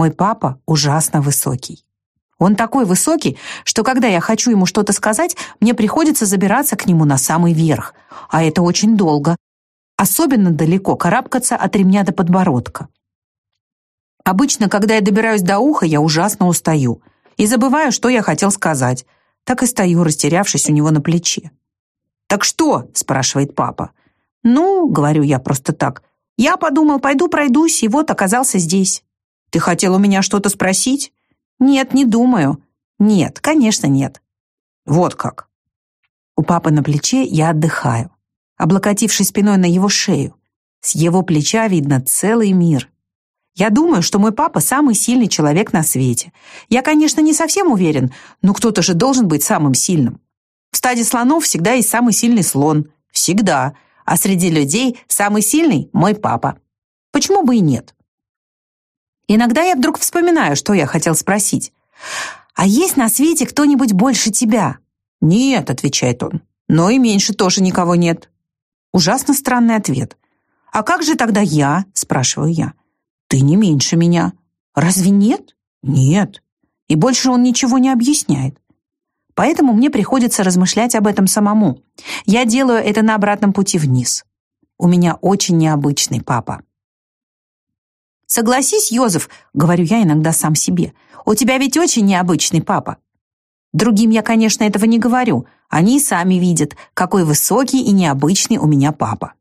Мой папа ужасно высокий. Он такой высокий, что когда я хочу ему что-то сказать, мне приходится забираться к нему на самый верх, а это очень долго. Особенно далеко карабкаться от ремня до подбородка. Обычно, когда я добираюсь до уха, я ужасно устаю и забываю, что я хотел сказать. Так и стою, растерявшись у него на плече. «Так что?» — спрашивает папа. «Ну, — говорю я просто так, — я подумал, пойду пройдусь, и вот оказался здесь». «Ты хотел у меня что-то спросить?» «Нет, не думаю». «Нет, конечно, нет». «Вот как». У папы на плече я отдыхаю, облокотившись спиной на его шею. С его плеча видно целый мир. Я думаю, что мой папа самый сильный человек на свете. Я, конечно, не совсем уверен, но кто-то же должен быть самым сильным. В стаде слонов всегда есть самый сильный слон. Всегда. А среди людей самый сильный – мой папа. Почему бы и нет? Иногда я вдруг вспоминаю, что я хотел спросить. «А есть на свете кто-нибудь больше тебя?» «Нет», — отвечает он. «Но и меньше тоже никого нет». Ужасно странный ответ. «А как же тогда я?» — спрашиваю я. «Ты не меньше меня». «Разве нет?» «Нет». И больше он ничего не объясняет. Поэтому мне приходится размышлять об этом самому. Я делаю это на обратном пути вниз. У меня очень необычный папа. «Согласись, Йозеф», — говорю я иногда сам себе, «у тебя ведь очень необычный папа». Другим я, конечно, этого не говорю. Они сами видят, какой высокий и необычный у меня папа.